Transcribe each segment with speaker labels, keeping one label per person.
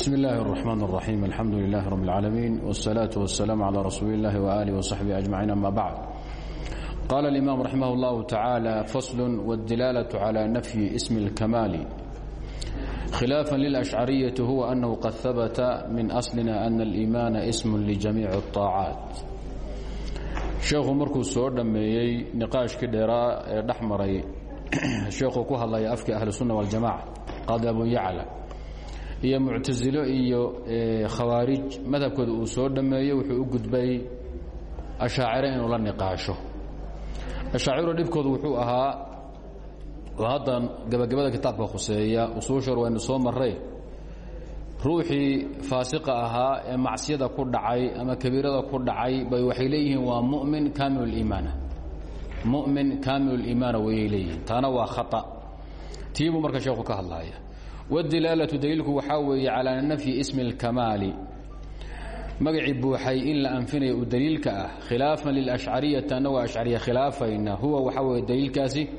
Speaker 1: بسم الله الرحمن الرحيم الحمد لله رب العالمين والصلاة والسلام على رسول الله وآله وصحبه أجمعين أما بعد قال الإمام رحمه الله تعالى فصل والدلالة على نفي اسم الكمال خلافا للأشعرية هو أنه قد ثبت من أصلنا أن الإيمان اسم لجميع الطاعات sheekhu markuu soo dhammeeyey niqaashkii dheeraa ee dhex maray sheekuu ku hadlaya afkii ahlusunna waljamaca qaadi abu yacla iyo muctasilo iyo khawaarij madhabkooda uu soo dhammeeyo wuxuu u gudbay ashaacire inuu la niqaasho. Ashaaciru dhibkoodu wuxuu ahaa oo hadda gabagabada kitaabka khuseeya usuushor waynu soo maray ruuxii faasiqa ahaa ee macsiyada ku dhacay ama kabiirada ku dhacay bay waxay leeyihiin waa mumin kaamiluliimaana mumin kaamiluliimaana wayay leeyihiin. Taana waa khata. Tiibuu marka sheekhu ka hadlaya wاdilaalatu daliilku waxaa weeye calaa nafyi ismi اlkamaali magacii buuxay in la anfinayo uu daliilka ah khilaafan lilashcariyati annagoo ashcariya khilaafayna huwa waxaa weeye daliilkaasi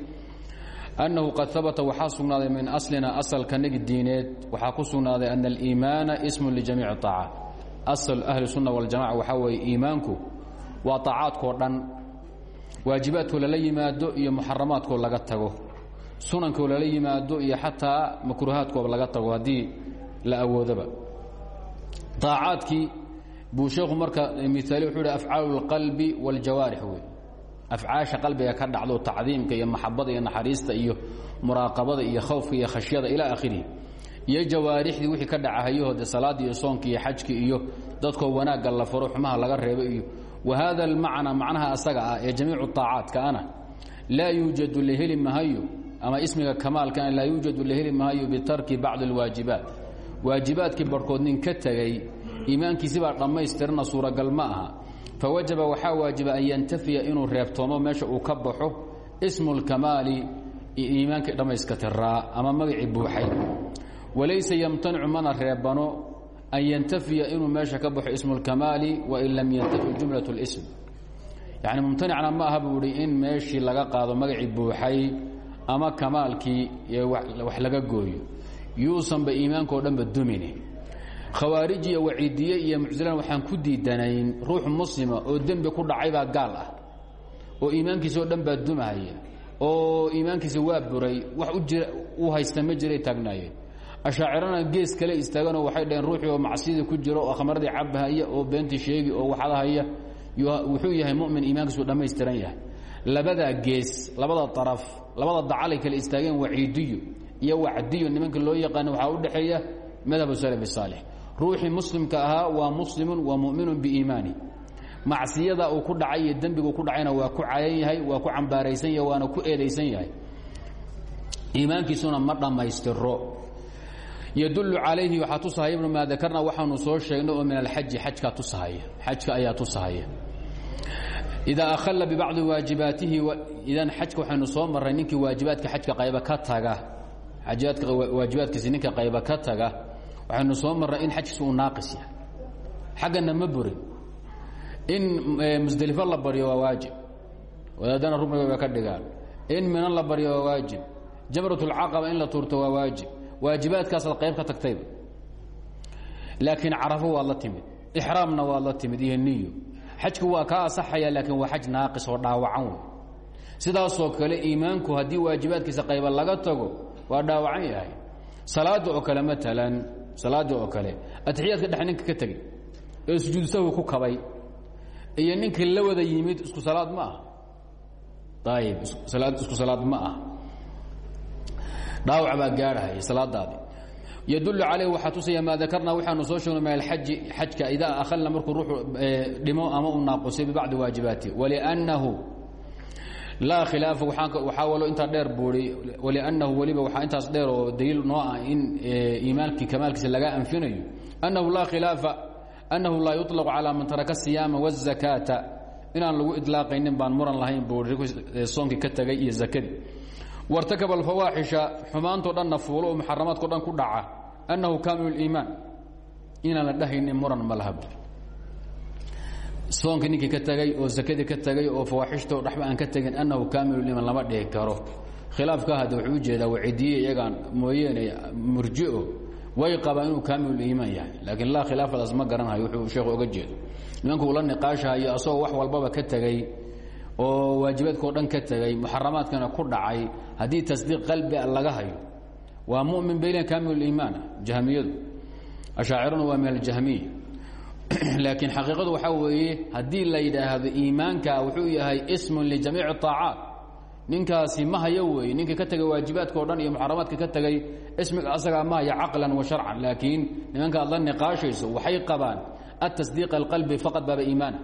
Speaker 1: annahu qad habata waxaa sugnaaday min aslina asalkanagi diineed waxaa ku sugnaaday ana aliimaana ismu lijamiici aacaat asal ahli sunna waljamaca waxaa weeye iimaanku waa aacaadkoo dhan waajibaadkoo lala yimaado iyo muxaramaadkoo laga tago sunankoo lala yimaado iyo xataa makruuhaadkooba laga tago haddii la awoodaba aacaadkii buu sheekhu marka miaali wuxuu hi afcaalu اlqalbi wاljawaarix wey afcaasha qalbiga ka dhacdo tacdiimka iyo maxabada iyo naxariista iyo muraaqabada iyo khawfka iyo khashyada ilaa akhirihi iyo jawaarixdii wixii ka dhacahayaho de salaadii iyo soonki iyo xajki iyo dadkoo wanaagga la faro xumaha laga reebo iyo wa haada almacna macnaha asaga ah ee jamiicu طaacaadka ana laa yuujadu la heli mahayo ama ismiga kamaalkana laa yuujadu la heli mahayo bitarki bacdi اlwaajibaat waajibaadkii barhkood nin ka tegey iimaankiisibaa dhammaystirna suuragal ma aha fawajaba waxaa waajiba an yantafiya inuu reebtoomo meesha uu ka baxo ismu اlkamaali iimaankii dhammayska tiraa ama magacii buuxay walaysa yamtanicu mana reebano an yantafiya inuu meesha ka baxo ismu اlkamaali wain lam yantafi jumlaة اlsm yani mumtanicna ma aha buu ihi in meeshii laga qaado magacii buuxay ama kamaalkii wax laga gooyo. Yuusanba iimaanka dhanba dumine khawaarij iyo waciidiye iyo mucsilan waxaan ku diidanayn ruux muslima oo dembi ku dhacay baa gaal ah oo iimaankiisa oo dhan baa dumahaya oo iimaankiisa waa buray wax u haysta ma jiray taagnaayeen ashaacirana gees kale istaaganoo waxay dhaheen ruuxii oo macsiyadii ku jiro oo khamradii cabahaya oo beentii sheegi oo waxadahaya wuxuu yahay mumin iimaankiisu dhammaystiran yahay labadaa gees labada araf labada dacalay kale istaageen waciidiyo iyo wacdiyo nimanka loo yaqaana waxaa u dhexeeya madhabu salaf saalix ruuxii muslimka ahaa waa muslimun waa muminun biiimaani. Macsiyada uu ku dhacay iyo ku dhacayna waa ku cayan yahay waa ku cambaaraysan yahay waana ku eedaysan yahay. Iimaankiisuna ma dhammaystiro. Yadullu calayhi waxaa tusahaya ibnu maa dakarna waxaanu soo sheegnay oo min alxaji xajkaa tusahaya xajka ayaa tusahaya idaa akhalla bibacdi waajibaatihi idan xajka waxaynu soo marray ninkii waajibaadka qayba ka taga ajibaadka waajibaadkiisi ninka qayba ka taga waxaynu soo marray in xajkiisa uu naaqis yahay xaggana ma burin in musdelifo la baryo waa waajib wadaadana ka dhigaan in minan la baryo waa waajib jamratulcaqaba in la tuurto waa waajib waajibaadkaasaad qayb ka tagtayba laakiin carafo waad la timid ixraamna waad la timid iyo xajku waa kaa asaxaya laakiin waa xaj naaqis oo dhaawacan wey sidaasoo kale iimaanku haddii waajibaadkiisa qayba laga tago waa dhaawacan yahay. Salaada oo kale maalan salaada oo kale atixiyaadka dhex ninka ka tegey ee sujuud sahwi ku kabay iyo ninkii la wada yimid isku salaad ma ah ayib isku salaad ma ah dhaawac baa gaarhaya salaadaadi yadul calayh waxaa tusaya maa dakarnaa waxaanu soo sheegnay min alxaji xajka idaa akhalna markuu ruuxu dhimo ama uu naaqusay bibacdi waajibaati waliannahu laa khilaafa waxaa walo intaa dheer buui waliannahu weliba waxaa intaas dheer oo daliil noo ah in iimaankii kamaalkiisa laga anfinayo annahu laa khilaafa annahu laa yuطlaqu calaa man taraka asiyaama wالzakaata inaan lagu idlaaqaynin baan muran lahayn buu soonkii ka tegay iyo zakadii wartakaba alfawaaxisha xumaantoo dhanna fuulo oo muxaramaadkao dhan ku dhaca annahu kaamilu اliimaan inaan la dhahaynin muran ma laha soonkii ninkii ka tegay oo zakadii ka tegay oo fawaaxishto dhexba aan ka tegin annahu kaamiluliimaan lama dhihi karo. Khilaafka hadda wuxuu u jeedaa wacidiye iyagaan mooyeene murjio way qabaan inuu kaamiluliimaan yahay. Laakiin laa khilaafadaas ma garanhayo wuxuu sheekhu oga jeedo. Nimanku ula niqaashahayo asagoo wax walbaba ka tegey oo waajibaadkao dhan ka tegey muxaramaadkana ku dhacay haddii tasdiiq qalbi laga hayo waa mumin baylen kaamiluliimaana jahmiyadu. Ashaaciruna waa min aljahmiya laakiin xaqiiqadu waxaa weeye haddii la yidhaahdo iimaanka wuxuu yahay ismun lijamiici aacaat ninkaasi ma hayo weeye ninkii ka tegay waajibaadka o dhan iyo muxaramaadka ka tegay ismiga asagaa ma haya caqlan wa sharcan. Laakiin nimanka aad la niqaashayso waxay qabaan atasdiiq alqalbi faqad baaba iimaana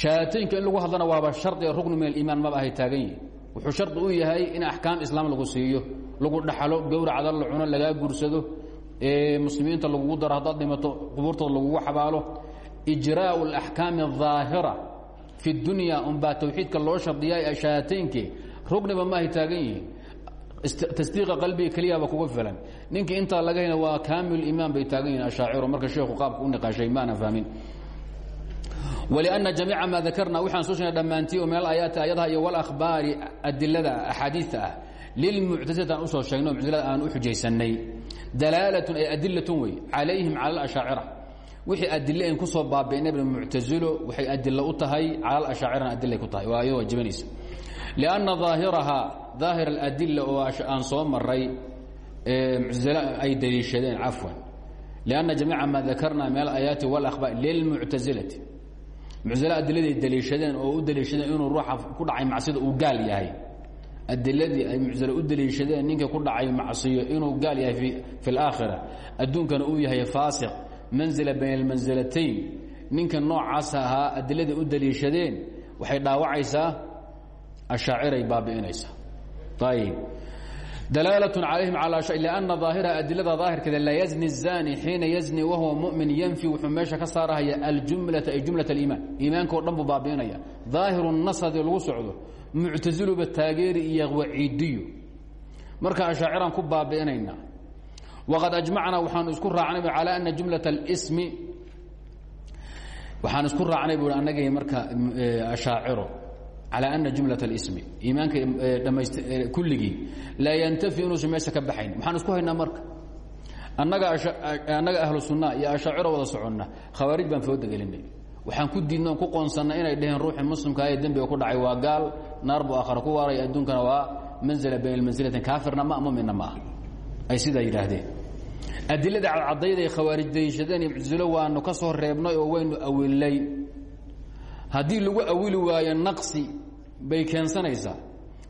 Speaker 1: hahaataynka in lagu hadlana waaba shardiga ruknu min aliimaan maba ahay taagan yihiin wuxuu shardi u yahay in axkaam islaam lagu siiyo lagu dhaxalo gowracda la cuno lagaa guursado muslimiinta lagugu daro haddaad dhimato qubuurtooda lagugu xabaalo. Ijraau alaxkaami aldaahira fi dunya unbaa tawxiidka loo shardiyaa shahaataynke rugniba ma ahay taagan yihiin tasdiiqa qalbiga keliyaaba kuga filan. Ninkii intaa laga hena waa kaamil imaan bay taagan yihiin ashaaciru marka sheekhu qaabka u niqaashay maana fahmin. wlأna jamiica maa dakarna waxaan soo sheegnay dhammaantii oo min alaayaati ayadaha iyo wاlahbaari adilada axaadiista ah lilmuctasilati aan usoo sheegno muctasilada aan u xujaysanay dalaalatun ay adilatun wey calayhim cala alashaacira wixii adile an kusoo baabi'nayba muctasilo waxay adilo u tahay cala alashaacirana adilay ku tahay waa ayadoo wajibanaysa lianna daahirahaa daahir aladila oo aan soo maray muctasilo ay daliishadeen cafwan lianna jamiica maa dakarna min alaayaati wاlahbaar lilmuctasilati muctasilo adiladay daliishadeen oo u daliishadeen inuu ruuxa ku dhacay macsida uu gaal yahay. Adiladii ay muctazile u daliishadeen ninka ku dhacay macsiyo inuu gaal yahay fi اlaakhira adduunkana uu yahay faasiq. Manzila bayna almansilatayn ninka noocaas ahaa adiladii u daliishadeen waxay dhaawacaysaa ashaaciray baabi'inaysaa. Ayib dalaalat calayhim lأna ظaahiraha adilada daahirkeeda laa yazni الzani xiina yazni wahuwa mumin yanfi wuxuu meesha ka saarahaya aljumlata ay jumlaة اliimaan iimaanka o dhan buu baabi'inaya ظaahiru الnas haddii lagu socdo muctasiluba taageeri iyo waciidiyo marka ashaaciraan ku baabi'inaynaa waqad ajmacnaa waxaanu isku raacnay calى ana jumlaة اlsmi waxaan isku raacnay bu annagii marka ashaaciro calى ana jumla اsmi iimaanka kulligii laa yantafi inuusan meesha ka baxayn maxaan isku haynaa marka annaga ahlu sunna iyo ashaaciro wada soconna khawaarij baan fooda gelinay waxaan ku diidnaan ku qoonsanna inay dhaheen ruuxii muslimkaa ee dembiga ku dhacay waa gaal naar buu aakhara ku waaray adduunkana waa manzila bayna mansilatayn kaafirna ma muminna ma ah ay sidaa yidhaahdeen adilada cadcadayday khawaarij dayishadeen iyo muctazilo waanu ka soo reebnay oo waynu awilnay haddii lagu awili waayo naqsi bay keensanaysaa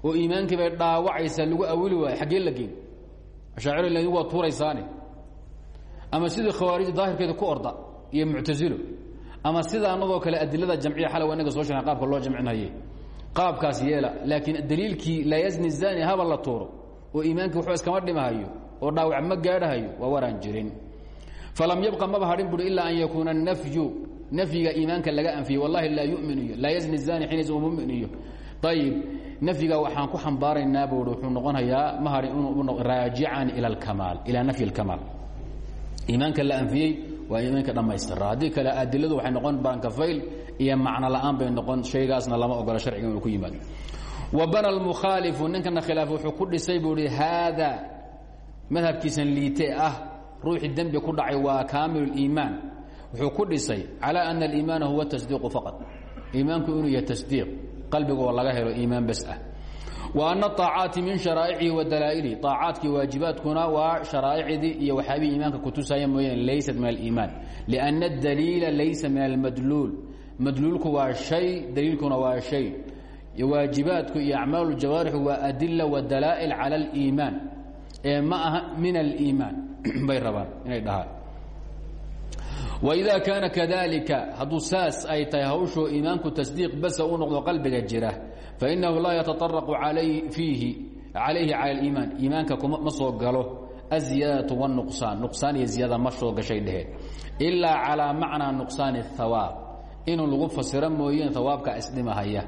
Speaker 1: oo iimaankii bay dhaawacaysaa lagu awili waayo xaggee la geen ashaaciro l waa tuuraysaane. Ama sidii khawaarij daahirkeeda ku orda iyo muctasilo ama sida anagoo kale adilada jamciya xala waa inaga soo sheegna qaabka loo jamcinhaye qaabkaas yeela laakiin daliilkii laa yazni zani haba la tuuro oo iimaankii waxba iskama dhimahayo oo dhaawac ma gaadhahayo waa waraan jirin. Falam yabqa maba hadhin ilaa an yakuuna nafyu nafyiga iimaanka laga anfiyey wallahi laa yumin iyo laa yazni zani xiinaysa mumin iyo ayib nafyiga waxaan ku xambaaraynaa buui wuxuu noqonayaa ma hadhin inuu raajican ila alkamaal ilaa nafyi alkamaal. Iimaanka la anfiyey waa iimaanka dhammaystira. Haddii kale adiladu waxay noqon barankafayl iyo macno la'aan bay noqon shaygaasna lama ogola sharciga inuu ku yimaado. Wa bana almukhaalifu ninkana khilaaf wuxuu ku dhisay buu hi haada madhabkiisan liite ah ruuxii dembi ku dhacay waa kaamilu liimaan wuxuu ku dhisay calaa ana aliimaana huwa tasdiiqu faqad iimaanku inuu yahay tasdiiq qalbiga oo laga helo iimaan bas ah. Wa ana aacaati min sharaa'icihi wa dalaa'ilihi aacaadkii waajibaadkuna waa sharaa'icdii iyo waxyaabihii iimaanka kutusaya mooyane laysat min aliimaan lianna adaliila laysa min almadluul madluulku waa shay daliilkuna waa shay. Waajibaadku iyo acmaal jawaarixu waa adila wa dalaa'il cala aliimaan ee ma aha min aliimaan bay rabaan inay dhahaan wإida kaana kadalika hadduu saas ay tahay hawshoo iimaanku tasdiiq basa u noqdo qalbiga jira fainahu laa yataطaraqu fiihi calayhi cala اliimaan iimaanka ma soo galo aziyaadaةu wالnuqsaan nuqsaan iyo ziyada ma soo gashay dheheen ilaa calىa macnaa nuqsaani الhawaab inuu lagu fasiro mooyeen hawaabka isdhimahaya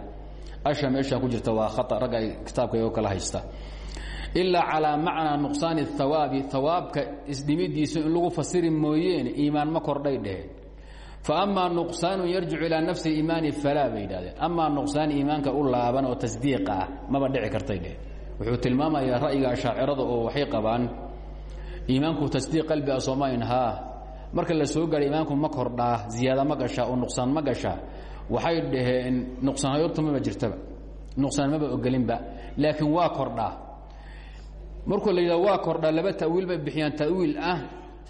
Speaker 1: asha meeshaan ku jirta waa khaa ragga ay kitaabka oo kala haysta ilaa calىa macnaa nuqsaani اhawaabi hawaabka isdhimidiisa in lagu fasiri mooyeene iimaan ma kordhay dheheen. Faama nuqsaanu yarjicu ilaa nafsi iimaani falaa bay yidhahdeen amaa nuqsaan u laaban oo tasdiiqa ah maba dhici kartay dheheen. Wuxuu tilmaamayaa ra'yiga ashaacirada oo waxay qabaan iimaanku tasdiiq qalbi a soomayn marka la soo gaadhay iimaanku ma kordhaa ziyaada ma gashaa oo nuqsaan ma gashaa waxay dhaheen nuqsaanyorta maba jirtaba. Nuqsaan maba ogelinba laakiin waa kordhaa markuu la yidhah waa kordhaa laba ta'wiil bay bixiyaan. Ta'wiil ah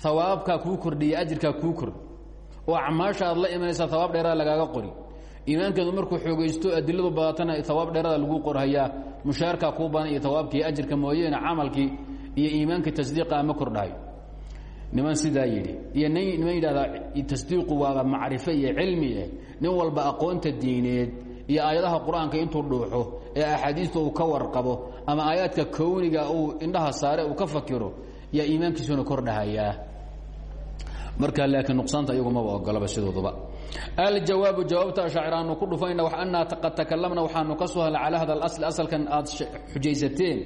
Speaker 1: hawaabkaa kuu kordhiya ajirkaa kuu kordhi oo acmaasha aad la imanaysaa hawaab dheeraada lagaaga qori. Iimaankeedu markuu xoogaysto adiladu badatana hawaab dheeraada lagu qorhayaa mushaarkaa kuu badan iyo hawaabkii ajirka mooyeene camalkii iyo iimaankii tasdiiqa ma kordhayo niman sidaa yidhi iyo niman yidhahdaa tasdiiqu waaba macrifo iyo cilmi eh. Nin walba aqoonta diineed iyo aayadaha qur'aanka intuu dhuuxo ee axaadiista uu ka warqabo ama aayaadka kowniga uu indhaha saare uu ka fakiro yaa iimaankiisuna kordhahayaa marka laakiin nuqsaanta iyagu maba ogolaba sidooduba. Aljawaabu jawaabta shaaciraanu ku dhufayna annaa qad takalamna waxaanu ka soo hadla calaa hada alasl asalkan aad xujaysateen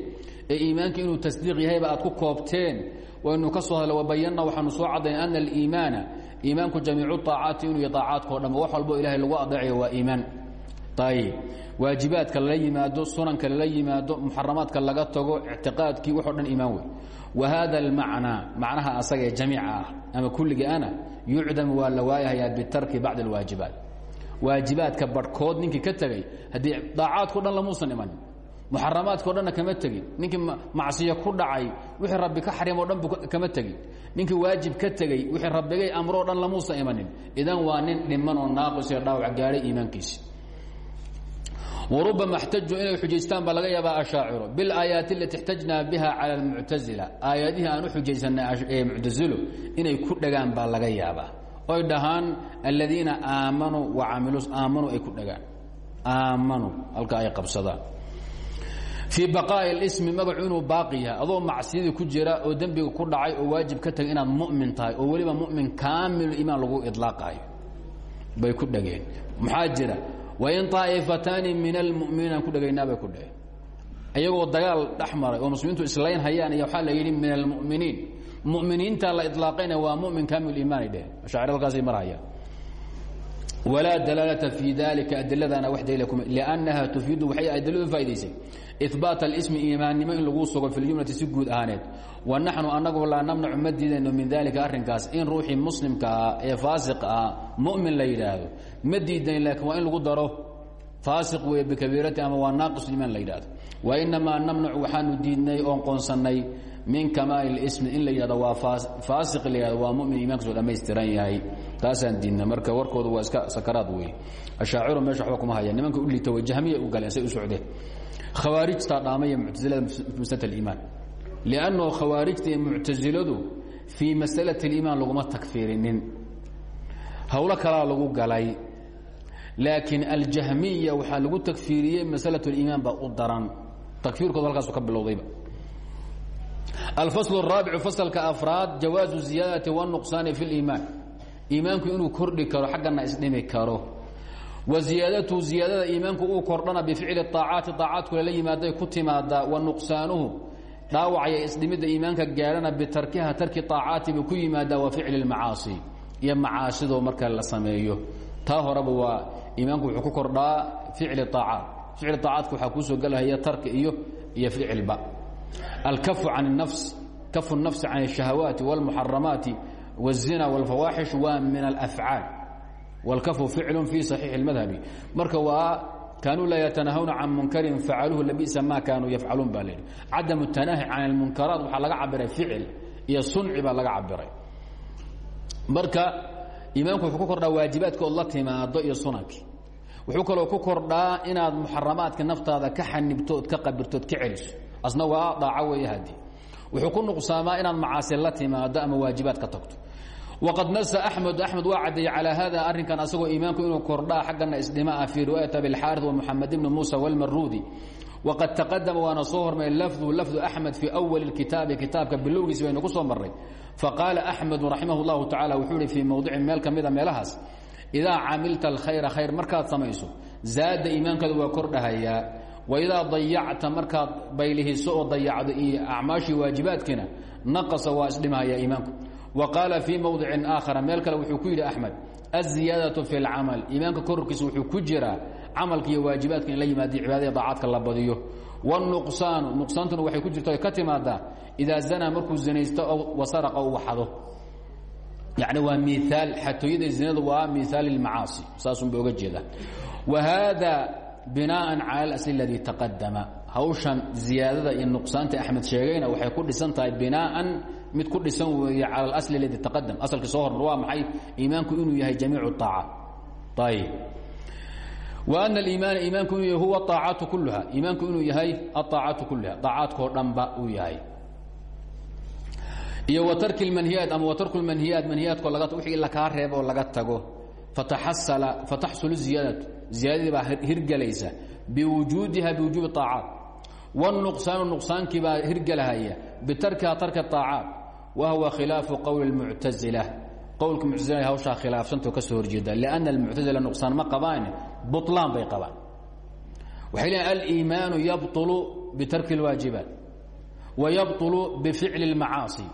Speaker 1: ee iimaanka inuu tasdiiq yahayba aad ku koobteen. Waynu ka soo hadla wabayanna waxaanu soo caddayn ana aliimaana iimaanku jamiicu aacaati inuu y aacaadkao dhan wax walbo ilahay lagu adeecayo waa iimaan ayib waajibaadka lala yimaado sunanka lala yimaado muxaramaadka laga tago ictiqaadkii waxo dhan iimaan wey wa hada almacnaa macnaha asaga ee jamiica ah ama kulligii ana yucdam waa la waayahayaa bitarki bacd alwaajibaat. Waajibaadka barhkood ninkii ka tegey haddii daacaadko dhan lamuusan imanin muxaramaadko dhanna kama tegin. Ninkii macsiyo ku dhacay wixii rabbi ka xarimoo dhan kama tegin. Ninkii waajib ka tegey wixii rabbigay amroo dhan lamuusan imanin. Idan waa dhiman oo naaqis dhaawac gaadhay iimaankiisi warubama اxtaju inay xujaystaan baa laga yaabaa ashaaciro biاlaayaati alati اxtajnaa biha calى اlmuctazila aayadihii aan u xujaysanay muctazilo inay ku dhagaan baa laga yaabaa oy dhahaan aladiina aamanuu waamiluu aamanuu ay ku dhagaan aamanuu halka ay qabsadaan fii baqaa'i اlismi magacu inuu baaqi yahay adoo macsiyadii ku jira oo dembiga ku dhacay oo waajib ka tagay inaad mu'min tahay oo weliba mu'min kaamilu imaan lagu idlaaqaayo bay ku dhageen maxaa jira Wain طaa'ifataani min almuminiin ku dhagaynaa bay ku dhaheen iyagoo dagaal dhex oo muslimiintu islayn hayaan iyo waxaa la yidhi min almuminiin muminiinta la ilaaqayna waa mumin kamil imaanay dheheen shaacir halkaasay marhayaan walaa dalaalata fii dalika adiladaana wax daliila kuma liannaha tufiidu waxay adiladu faa'idaysay ihbaat alismi iimaannimo in lagu sugo fi ljumlati si guud ahaaneed wa naxnu annagu laa namnacu ma diidayno min dalika arrinkaas in ruuxii muslimka ah ee faasiq ah mu'min la yidhaahdo ma diidayn laakiin waa in lagu daro faasiq weeye bikabiirati ama waa naaqis iimaan la yidhahdo wa inamaa namnacu waxaanu diidnay oon qoonsannay min kamaal ismi in la yidhahdo waa faasiq la waa mumin iimankiisu dhammaystiran yahay. Taasaan diidna marka warkoodu waa iska sakaraad weeye ashaaciru meesha waxba kuma hayaan nimanka u liita way jahmiya u galeen say u socdeen khawaarijtaa dhaamaya muctasilada maslata aliimaan. Liannahu khawaarijta iyo muctasiladu fii masalati aliimaan laguma takfiirinin. Howlo kalaa lagu galay laakiin aljahmiya waxaa lagu takfiiriyey masalat اliimaan baa u daran. Takfiirkooda halkaasu ka bilowdayba alfasl raabicu fasalka afraad jawaazu ziyaadati wnuqsaani fi liimaan iimaanku inuu kordhi karo xaggana isdhimi karo wa ziyaadatu ziyaadada iimaanku uu kordhana bificli aacaati aacaatkule la yimaaday ku timaadaa wanuqsaanuhu dhaawacaya isdhimidda iimaanka gaadhana bitarkiha tarki aacaati buu ku yimaadaa wa ficli macaasi iyo macaasido marka la sameeyo taa horeba waa iimaanku wuxuu ku kordhaa ficli aacaat ficli aacaatku waxaa kuusoo gelahaya tarki iyo iyo ficilba alkafu can الnafs kafu الnafsi can الشhahawaati واlmuxaramaati والzina واlfawaaxish waa min alafcaal wاlkafu ficlu fi صaxiixi اlmadhabi marka waa kaanuu laa yatanahawna can munkarin facaluuhu labisa ma kaanuu yafcaluun baa layihi cadam الtanaahi can اlmunkaraat waxaa laga cabiray ficil iyo sunci baa laga cabiray marka iimaanku wuxuu ku kordhaa waajibaadka ood la timaado iyo sunankii wuxuu kaloo ku kordhaa inaad muxaramaadka naftaada ka xanibto ood ka qabirto ood ka celiso asna waa dhaaco weeye hadi wuxuu ku nuqsaamaa inaad macaasi la timaado ama waajibaad ka tagto. Waqad nasa axmed axmed waa caddeeyey calaa hada arrinkan asagoo iimaanku inuu kordhaa xaggana isdhima ah fii riwaayat abilxaari wa moxamed ibni muusa walmaruudi waqad taqadama waana soo hormaray lafdu lafdu axmed fii awali اkitaabi kitaabka bilowgiisi baynu ku soo marray faqaala axmedu raximah اllahu tacala wuxuu ihi fii mowdicin meel ka mida meelahaas idaa camilta alkhayra khayr markaad samayso zaada iimaankaada waa kordhahayaa waidaa dayacta markaad baylihiso oo dayacdo iyo acmaashii waajibaadkiina naqasa waa isdhimahaya iimaanku. Wa qaala fii mowdicin aakhara meel kale wuxuu ku yidhi axmed aziyaadatu fi lcamal iimaanka kororkiisa wuxuu ku jiraa camalka iyo waajibaadka in la yimaadiyo cibaadada daacadka la badiyo. Wاnuqsaanu nuqsaantuna waxay ku jirta o ka timaadaa idaa zanaa markuu zinaysto wasaraqa u xado yani waa miaal xatooyada zinadu waa miaal اlmacaasi saasunba oga jeeda wahada haada binaaءa calى اlasl اladii taqadama hawshan ziyaadada iyo nuqsaanta axmed sheegayna waxay ku dhisan tahay binaaan mid ku dhisan weeye cala اlasl اladii taqadam asalkii soo hormar waa maxay iimaanku inuu yahay jamiic الطaaca ayb وأن الiimaana iimaanku inuu yahay huwa aacaatu kulha iimaanku inuu yahay aaacaatu kulha aacaadkoo dhanba uu yahay iyo وtarki اmanhiyaat ama وtarku اmanhiyaat manhiyaadko wixii lakaa reebo oo laga tago fataxasala fataxsul الziyaadaةu ziyaadadii baa hirgelaysa biwujuudiha biwujuubi طaacaat والنuqsaanu nuqsaankii baa hirgelahaya bitarkiha tarki الطaacaat wa huwa khilaafu qowli الmuctaزilة qowlka muctasilada hawshaa khilaafsantao ka soo horjeeda لأnna الmuctasila nuqsaan ma qabaan buطlaan bay qabaan waxay leeyiin aliimaanu yabطulu bitarki اlwaajibaat wayabطulu bificli اlmacaasi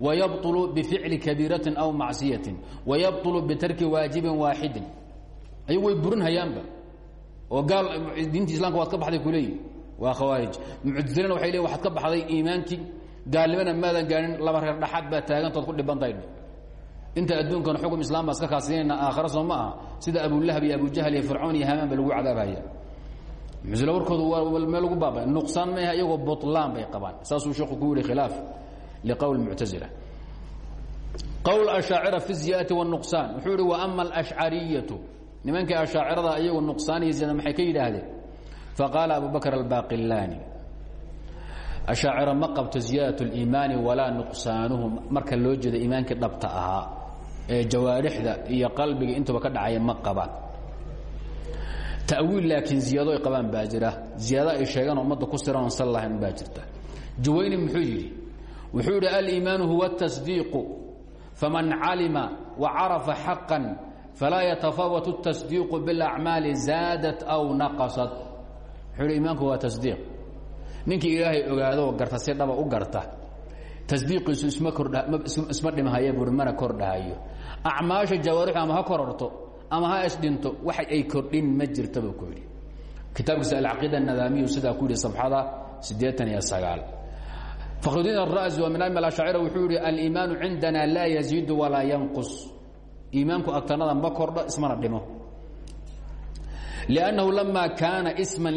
Speaker 1: wayabطulu bificli kabiiratin aw macsiyatin wayabطulu bitarki waajibin waaxidin ay way burinhayaanba oo gaal diinta ilamka waad ka baxday kuleeyihi waa khawaarij. Muctazilana waay leeyin waad ka baxday iimaankii gaalnimana maadan gaarin laba reer dhaxaad baa taagantood ku dhibantaydh inta adduunkan xugum islaam baa iska kaasinayna aakhira soo ma aha. Sida abulahab iyo abujahal iyo fircoon iyo hamaan ba lagu cadaabhaya muctazila warkoodu waa meel lagu baaba nuqsaan ma aha iyagoo butlaan bay qabaan. Saasuu sheeku ku yihi khilaaf liqowl muctazila. Qowl ashaacira fi ziyaadati wاnuqsaan wuxuu ihi wa ama alashcariyatu nimankii ashaacirada iyagu nuqsaanaysiina maxay ka yidhaahdeen? Faqaala abu bakr albaaqilaani ashaacira ma qabto ziyaadat اliimaani walaa nuqsaanuhu marka loo jeeda iimaankii dhabta ahaa ee jawaarixda iyo qalbiga intuba ka dhacaya ma qabaan tawiil laakiin ziyaado ay qabaan baa jira. Ziyaado ay sheegaan ummadda ku siran oon sal lahayn baa jirta. Juwayni muxuu yidhi wuxuu yidhi aliimaanu huwa اtasdiiqu faman calima wa carafa xaqan falaa yatafaawat الtasdiiqu biاlacmaali zaadat aw naqasat wuxuu yidhi iimaanku waa tasdiiq ninkii ilaahay ogaado garta si dhaba u garta tasdiiqiisu isma kordha isma dhimhaya buuri mana kordhahayo acmaasha jawaarixu ama ha kororto ama ha isdhinto wax ay kordhin ma jirta buu ku yidhi kitaabkiisa alcaqiida anadaamiyu sidaa ku yidhi safxada siddeetan iyo sagaal fakhrudiin ara'si waa min aim alashacira wuxuu yihi aliimaanu cindana laa yaziidu walaa yanqus iimaanku agtanada ma kordho ismana dhimo لأنه لما كان اسما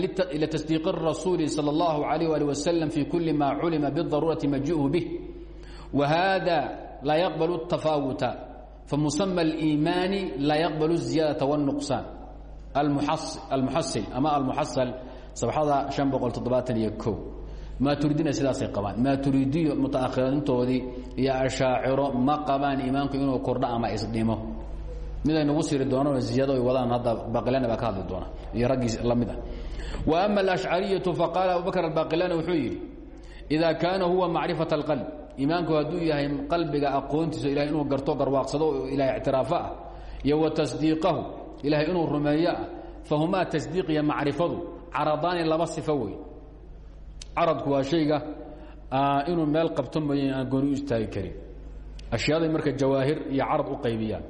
Speaker 1: لتصديق الرسول صلى الله عليه وآله وسلم في كل ما علم بالضرورة مجيئه به وهذا لا يقبل التفاوت فمسمى الإيمان لا يقبل الزيادة والنقصان المحصل, المحصل أما المحصل صفحة شن بقول تضبات يكو maaturidina sidaasay abaan maaturidiyo mutaahiriintoodii iyo ashaaciro ma qabaan imaamku inuu kordho ama isdhimo miday nagu siri doonaan ziyado ay wadaan hadda baqilani baa ka hadli doona iyo raggii la mid ah wa ama alashcariyatu faqaala abubakr albaqilani wuxuu yidhi idaa kaana huwa macrifat اlqalb imaamku hadduu yahay qalbiga aqoontiisa ilahay inuu garto garwaaqsado o ilahay ictiraafo wa tasdiiqahu ilahay inuu rumeeyo ah tasdiiq iyo macrifadu caradaani laba sifo caradku waa shayga inuu meel qabto mooye aan gooni u istaagi karin. Ashyaaday marka jawaahir iyo carad u qaybiyaan.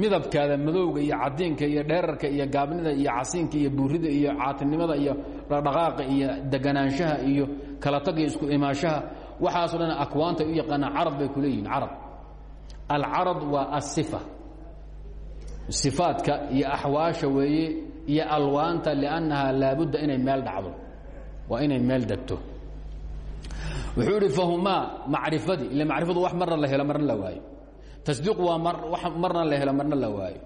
Speaker 1: Midabkaada madowga iyo cadiinka iyo dheerarka iyo gaabnida iyo casiinka iyo buurida iyo caatinimada iyo dhaqdhaqaaqa iyo deganaanshaha iyo kala tag iyo isku imaashaha waxaasoo dhan akwaanta u yaqaanaa carad bay ku leeyihiin carad alcarad waa asifa sifaadka iyo axwaasha weeye iyo alwaanta liannahaa laabudda inay meel dhacdo waa inay meel degto wuxuu idhi fahumaa macrifadii ila macrifadu wax marna la helo marna la waayo tasdiiq waa marna la helo marna la waayo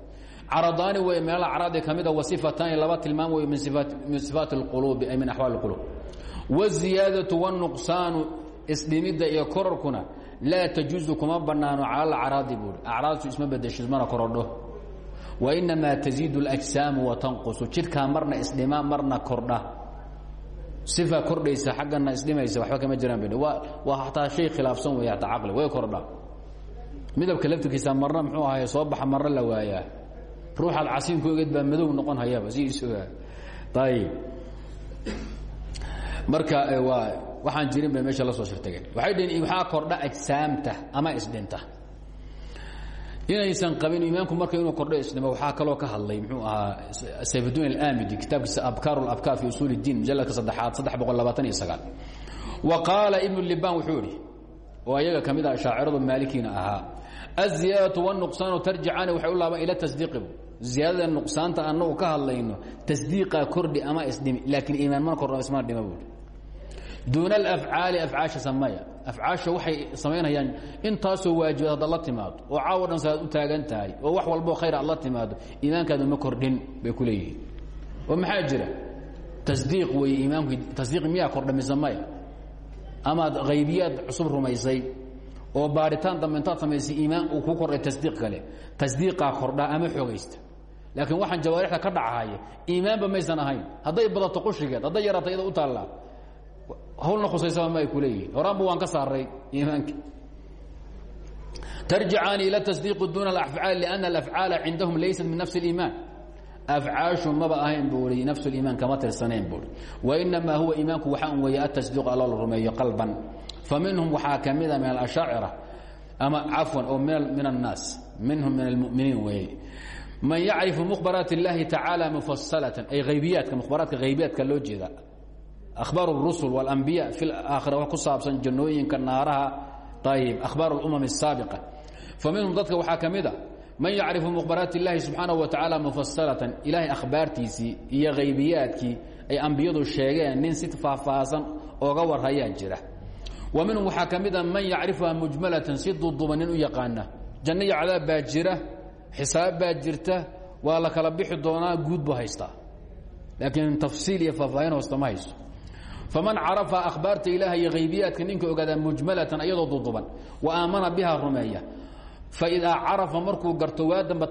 Speaker 1: caradaani wey meelaha caradi ka mida wasifataani laba tilmaam wey min sifaat اlqulubi ay min axwaal اlqulub wالziyaadaةu wالnuqsaanu isdhimidda iyo kororkuna laa tajuuzu kuma banaano cala alcaraadi buuri acraadtu isma bedesho ismana korodho wainamaa taziidu اlأjsaamu watanqusu jidhkaa marna isdhima marna kordha sifa kordhaysa xaggana isdhimaysa waxba kama jiraan waa hataa shay khilaafsan wey hataa caqli way kordha midabka laftirkiisa marna mxuu ahay soo baxa marna la waayaa. Ruuxaad casiinku ogeed baa madow noqon hayaba sidiisuga ayib marka waa waxaan jirin bay meesha la soo shirtageen waxay dhihin waxaa kordha ajsaamta ama isdhinta inaysan abin iimaanku marka inuu kordho isnimo waxaa kaloo ka hadlay mxuu ahaa sayfdun amidi kitaabkiisa abkaaru abkaar fi usuul اdiin mujaladka saddexaad saddex boqol wa qaala ibnu libaan wuxuu idhi oo iyaga ka mid ah shaaciradu maalikiina ahaa aziyaadau wاnuqsaanu tarjicaani waxay u laaban ila tasdiiqi ziyaadada nuqsaanta anagu ka hadlayno tasdiiqaa kordhi ama isdhimi laakiin iimaan mana kordho ismana dhima duuna alafcaali afcaasha samaya afcaasha waxay samaynayaan intaasoo waajibaad haddaad la timaado oo caawo dhan saaad u taagan tahay oo wax walboo khayr aad la timaado iimaankaadu ma kordhin bay ku leeyihiin oo maxaa jira tasdiiq weeye iimaanku tasdiiq miyaa kordha mise maya amaad haybiyaad cusub rumaysay oo baaritaan dambe intaad samaysay iimaan uu ku kordhay tasdiiq kale tasdiiqaa kordhaa ama xoogaysta laakiin waxaan jawaarixda ka dhacahaya iimaanba maysan ahayn hadday badato qushigeed hadday yaraato iyada u taallaa hawlna khusaysaba ma ay ku leeyihiin. Horaanba waan ka saaray iimaanka tarjicaani ila tasdiiqi duuna alafcaal lianna alafcaala cindahum laysat min nafsi اliimaan afcaashu maba ahayn buu i nafs liimaan kama tirsaneen buu wainamaa huwa iimaanku waxaan weeye atasdiiqu alla la rumeeyo qalban. Faminhum waxaa ka mida min alashaacira ama cafwan oo min annaas. Minhum min almuminiin weeye man yacrifu mukhbaraat اllahi tacaala mufasalatan ay aybiyaadka mukhbaraadka aybiyaadka loo jeeda akhbaar الrusul واlambiya fi aakhira wax ku saabsan jannooyinka naaraha ayb akhbaar اlumam الsaabiqa fa minhum dadka waxaa ka mid a man yacrifu mukhbaraat اllahi subxaanaه wa tacaala mufasalatan ilahay akhbaartiisii iyo haybiyaadkii ay ambiyadu sheegeen nin si faahfaahsan ooga warhayaa jira wa minhum waxaa ka mid a man yacrifuha mujmalatan si duuduban nin u yaqaana janno iyo cadaab baa jira xisaab baa jirta waa la kala bixi doonaa guud buu haystaa laakiin tafsiil iyo faahfaahin hoosta ma hayso faman carafa akhbaarta ilaah iyo haybiyaadka ninka ogaada mujmalatan iyadoo duduban wa aamana biha rumeeya. Faidaa carafa markuu garto waa damba